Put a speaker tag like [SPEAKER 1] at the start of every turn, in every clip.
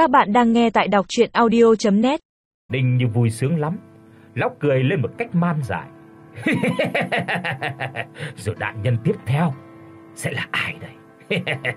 [SPEAKER 1] Các bạn đang nghe tại đọc audio net
[SPEAKER 2] Đinh như vui sướng lắm, lóc cười lên một cách man dại. Rồi đại nhân tiếp theo sẽ là ai đây?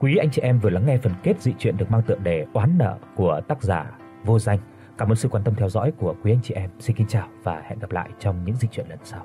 [SPEAKER 2] Quý anh chị em vừa lắng nghe phần kết dị truyện được mang tựa đề Oán nợ của tác giả Vô Danh. Cảm ơn sự quan tâm theo dõi của quý anh chị em. Xin kính chào và hẹn gặp lại trong những dị truyện lần sau.